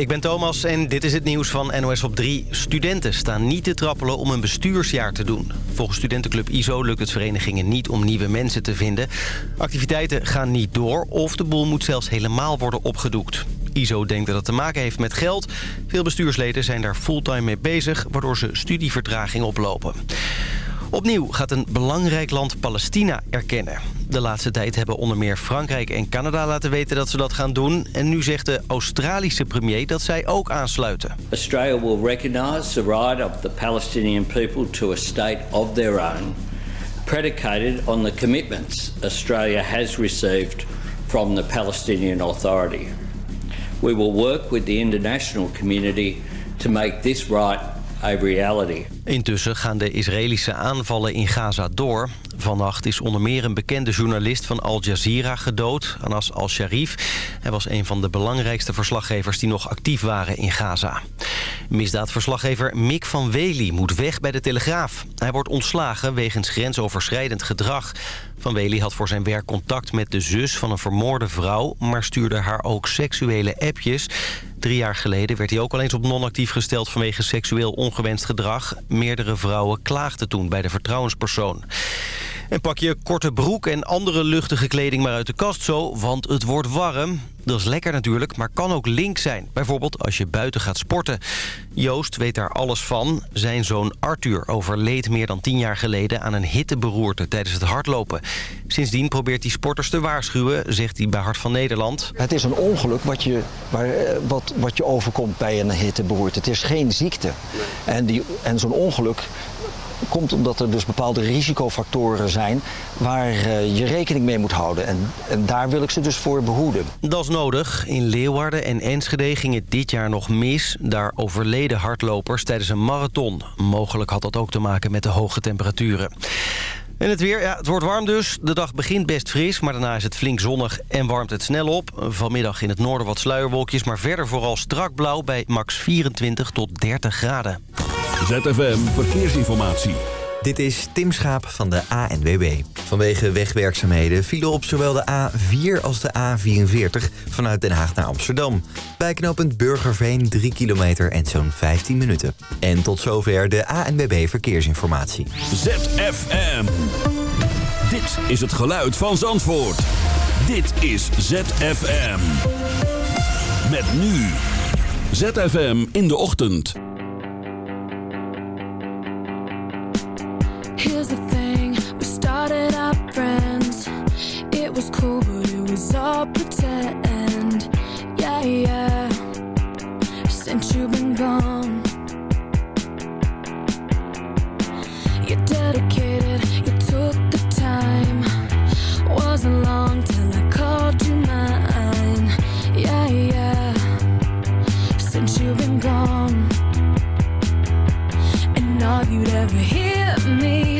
ik ben Thomas en dit is het nieuws van NOS op 3. Studenten staan niet te trappelen om een bestuursjaar te doen. Volgens studentenclub ISO lukt het verenigingen niet om nieuwe mensen te vinden. Activiteiten gaan niet door of de boel moet zelfs helemaal worden opgedoekt. ISO denkt dat het te maken heeft met geld. Veel bestuursleden zijn daar fulltime mee bezig, waardoor ze studievertraging oplopen. Opnieuw gaat een belangrijk land Palestina erkennen. De laatste tijd hebben onder meer Frankrijk en Canada laten weten dat ze dat gaan doen. En nu zegt de Australische premier dat zij ook aansluiten. Australia will recognize the right of the Palestinian people to a state of their own, predicated on the commitments Australia has received from the Palestinian Authority. We will work with the international community to make this right. Intussen gaan de Israëlische aanvallen in Gaza door. Vannacht is onder meer een bekende journalist van Al Jazeera gedood, Anas al-Sharif. Hij was een van de belangrijkste verslaggevers die nog actief waren in Gaza. Misdaadverslaggever Mick van Wely moet weg bij de Telegraaf. Hij wordt ontslagen wegens grensoverschrijdend gedrag. Van Wely had voor zijn werk contact met de zus van een vermoorde vrouw... maar stuurde haar ook seksuele appjes. Drie jaar geleden werd hij ook al eens op non-actief gesteld... vanwege seksueel ongewenst gedrag. Meerdere vrouwen klaagden toen bij de vertrouwenspersoon. En pak je korte broek en andere luchtige kleding maar uit de kast zo, want het wordt warm. Dat is lekker natuurlijk, maar kan ook link zijn. Bijvoorbeeld als je buiten gaat sporten. Joost weet daar alles van. Zijn zoon Arthur overleed meer dan tien jaar geleden aan een hitteberoerte tijdens het hardlopen. Sindsdien probeert hij sporters te waarschuwen, zegt hij bij Hart van Nederland. Het is een ongeluk wat je, eh, wat, wat je overkomt bij een hitteberoerte. Het is geen ziekte. En, die, en zo'n ongeluk komt omdat er dus bepaalde risicofactoren zijn waar eh, je rekening mee moet houden. En, en daar wil ik ze dus voor behoeden. Dat is nodig. In Leeuwarden en Enschede ging het dit jaar nog mis. Daar overleden hardlopers tijdens een marathon. Mogelijk had dat ook te maken met de hoge temperaturen. En het weer, ja, het wordt warm dus. De dag begint best fris, maar daarna is het flink zonnig en warmt het snel op. Vanmiddag in het noorden wat sluierwolkjes, maar verder vooral strak blauw bij max 24 tot 30 graden. ZFM Verkeersinformatie. Dit is Tim Schaap van de ANWB. Vanwege wegwerkzaamheden vielen op zowel de A4 als de A44 vanuit Den Haag naar Amsterdam. Bij knooppunt Burgerveen 3 kilometer en zo'n 15 minuten. En tot zover de ANWB Verkeersinformatie. ZFM. Dit is het geluid van Zandvoort. Dit is ZFM. Met nu. ZFM in de ochtend. Here's the thing, we started out friends. It was cool, but it was all pretend. Yeah, yeah. Since you've been gone. You're dedicated, All you'd ever hear me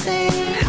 sing.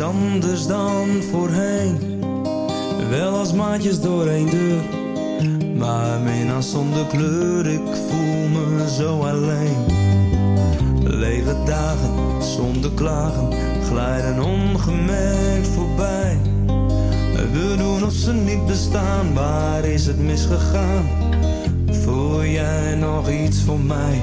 Anders dan voorheen. Wel als maatjes door één deur, maar minnaar zonder kleur, ik voel me zo alleen. Lege dagen, zonder klagen, glijden ongemerkt voorbij. We doen of ze niet bestaan, waar is het misgegaan? Voel jij nog iets voor mij?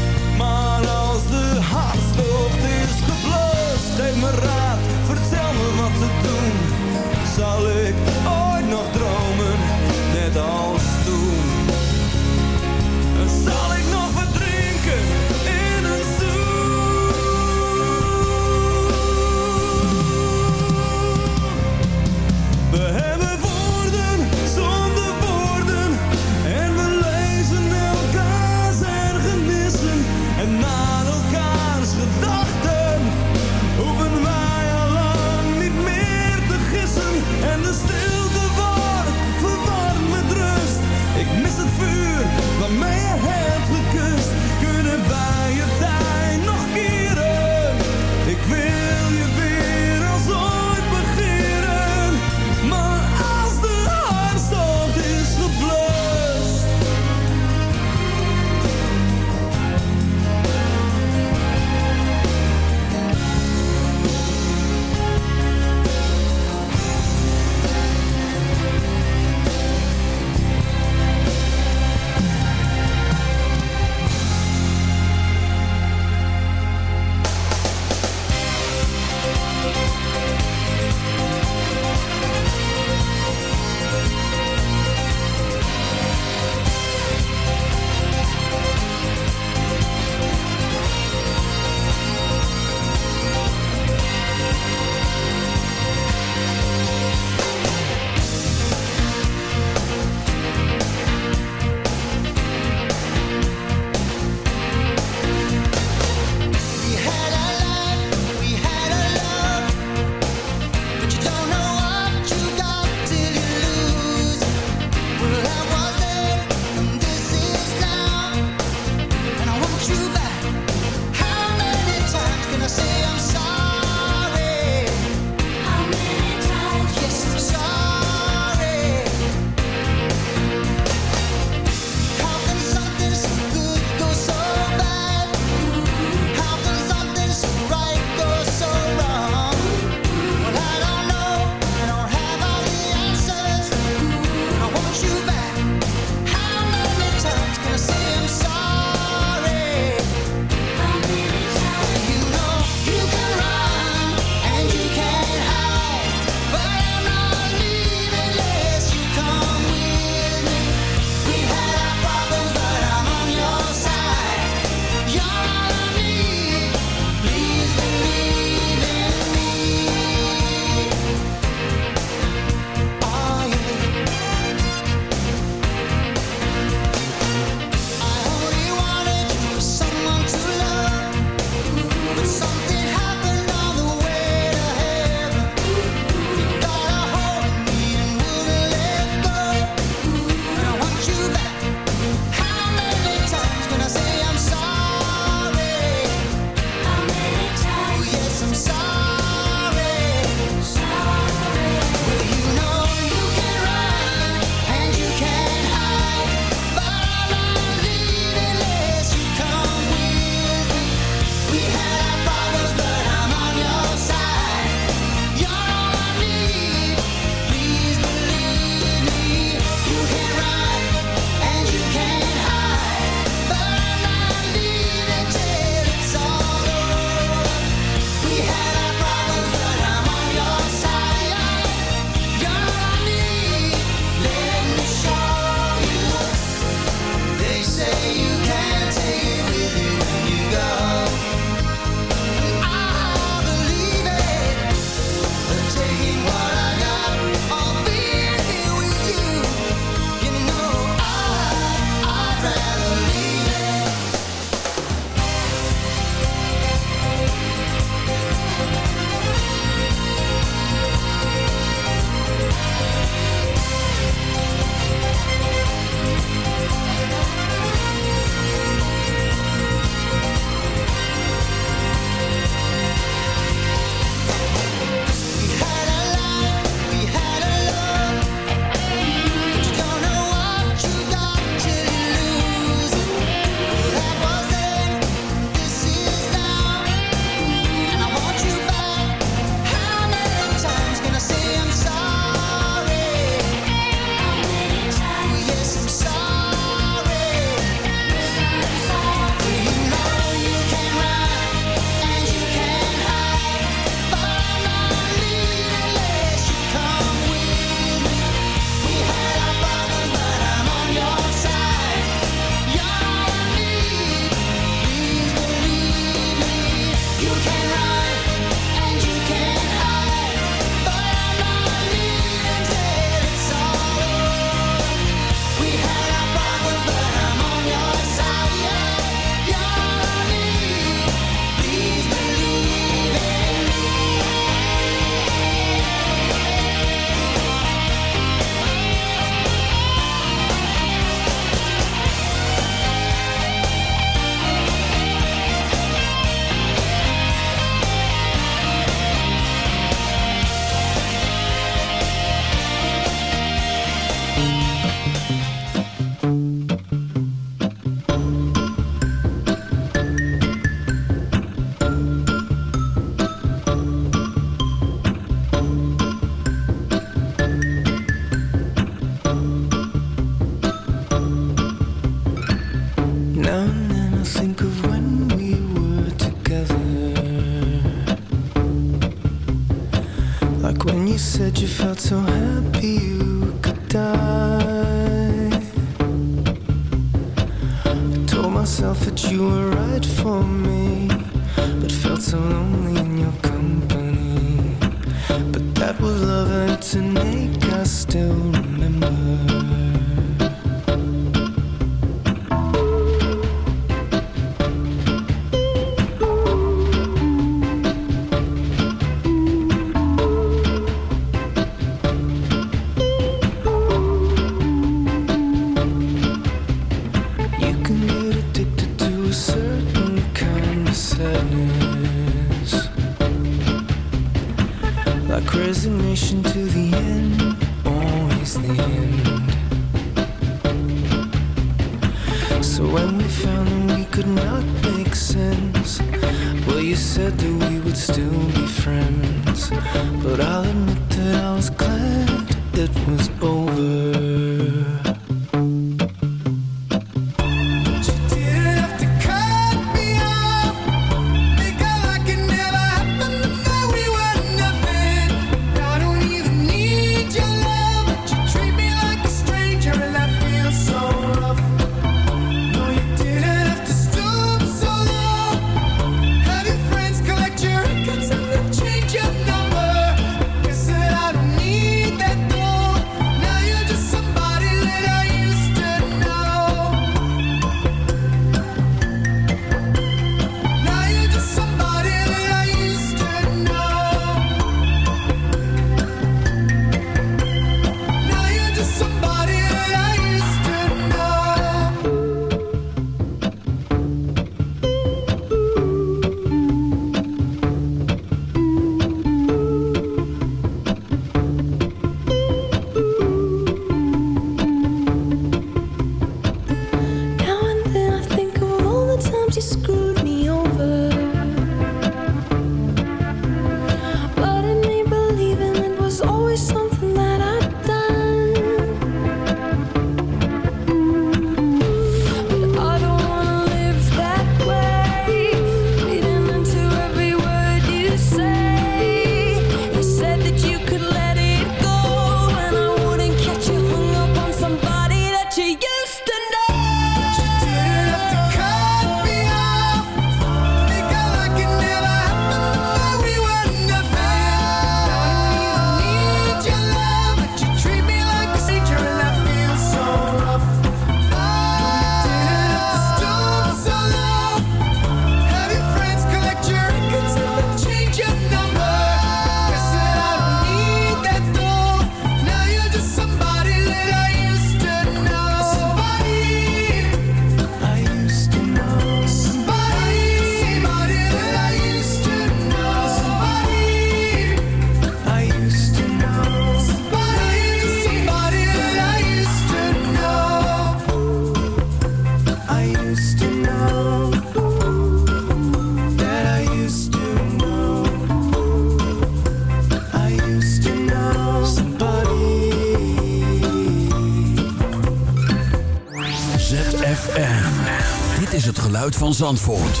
Dit is het geluid van Zandvoort.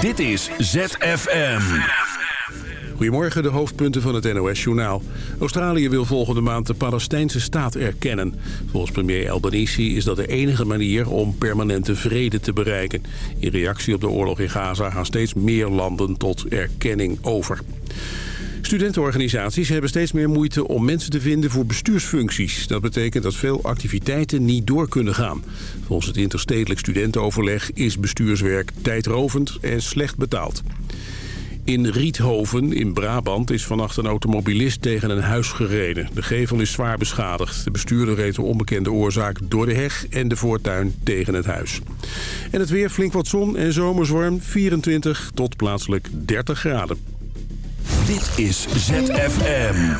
Dit is ZFM. Goedemorgen, de hoofdpunten van het NOS-journaal. Australië wil volgende maand de Palestijnse staat erkennen. Volgens premier Albanese is dat de enige manier om permanente vrede te bereiken. In reactie op de oorlog in Gaza gaan steeds meer landen tot erkenning over. Studentenorganisaties hebben steeds meer moeite om mensen te vinden voor bestuursfuncties. Dat betekent dat veel activiteiten niet door kunnen gaan. Volgens het interstedelijk studentenoverleg is bestuurswerk tijdrovend en slecht betaald. In Riethoven in Brabant is vannacht een automobilist tegen een huis gereden. De gevel is zwaar beschadigd. De bestuurder reed de onbekende oorzaak door de heg en de voortuin tegen het huis. En het weer flink wat zon en zomerzwarm 24 tot plaatselijk 30 graden. Dit is ZFM.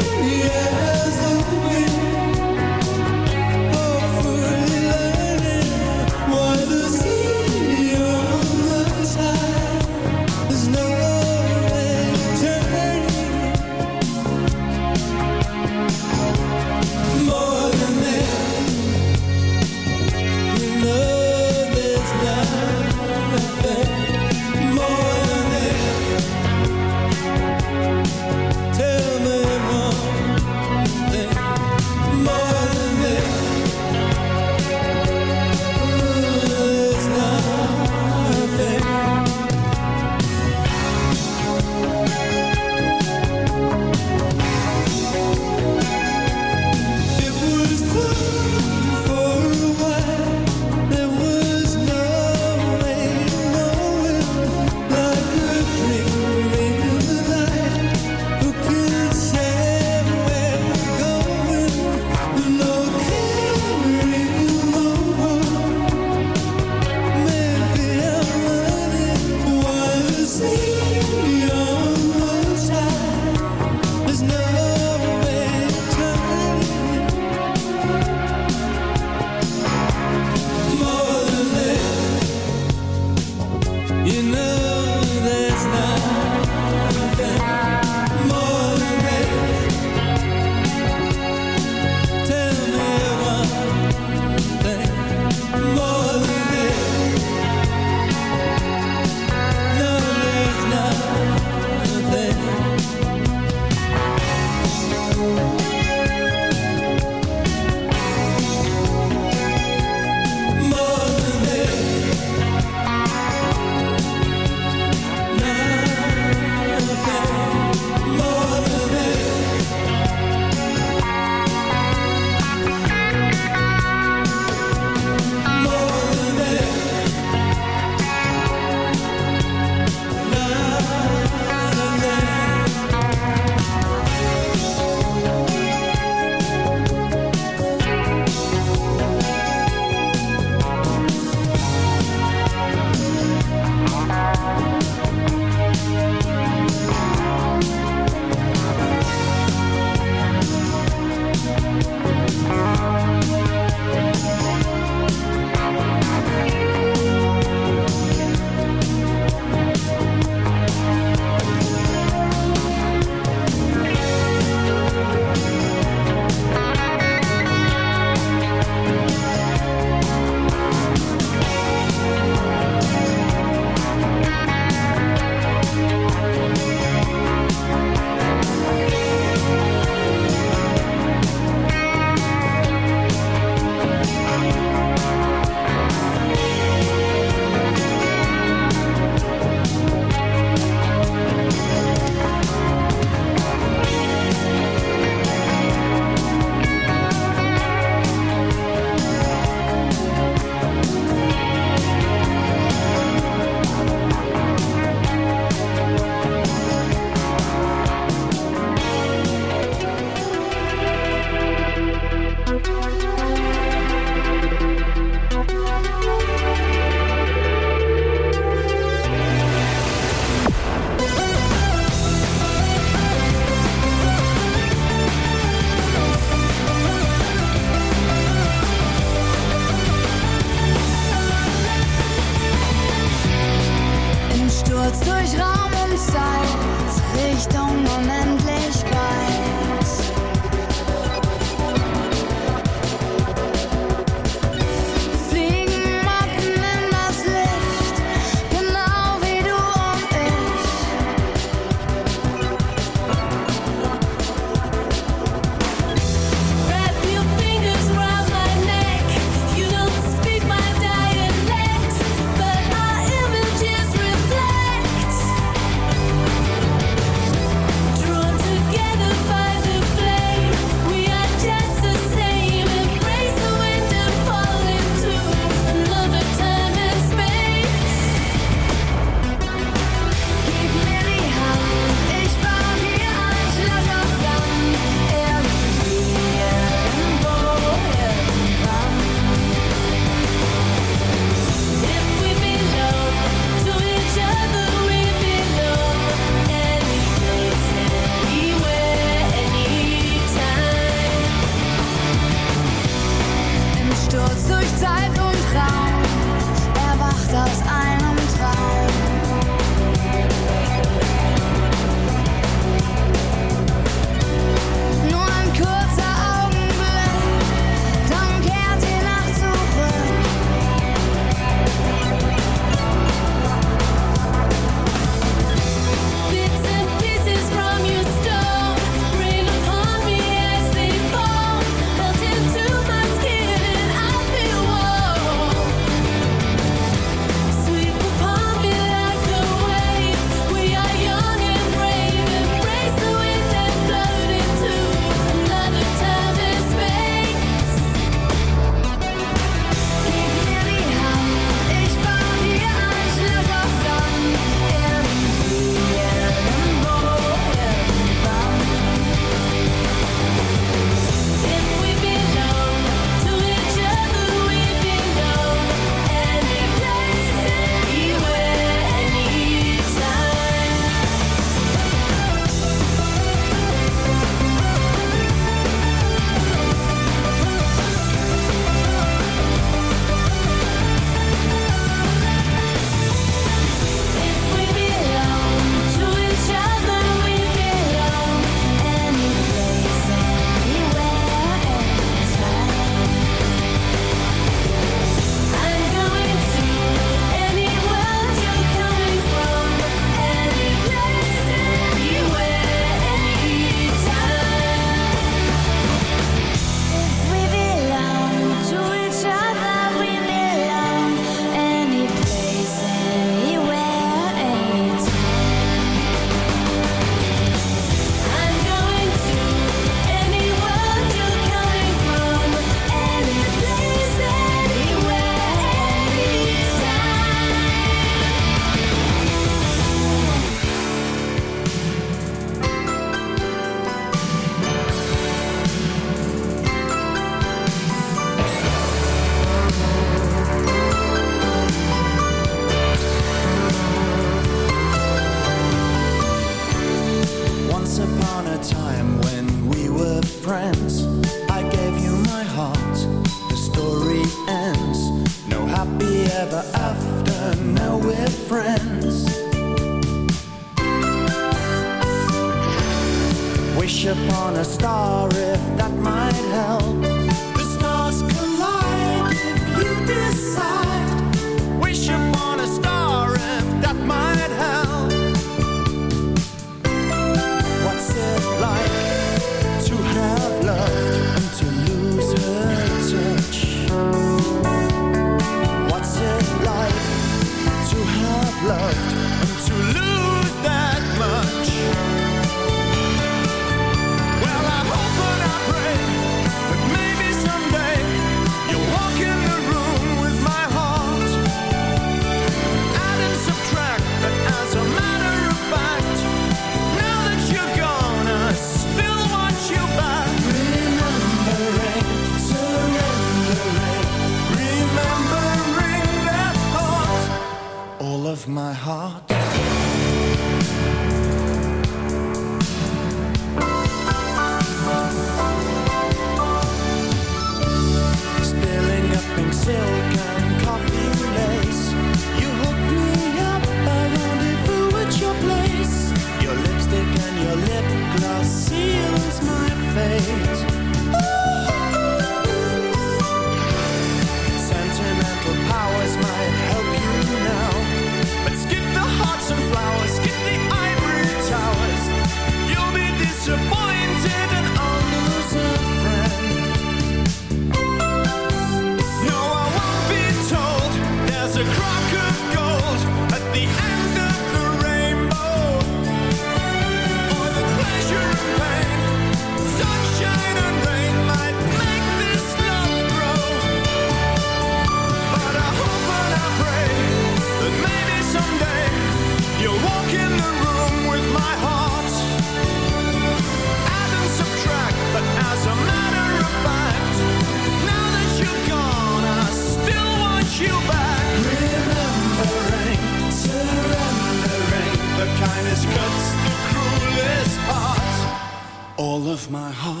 my heart.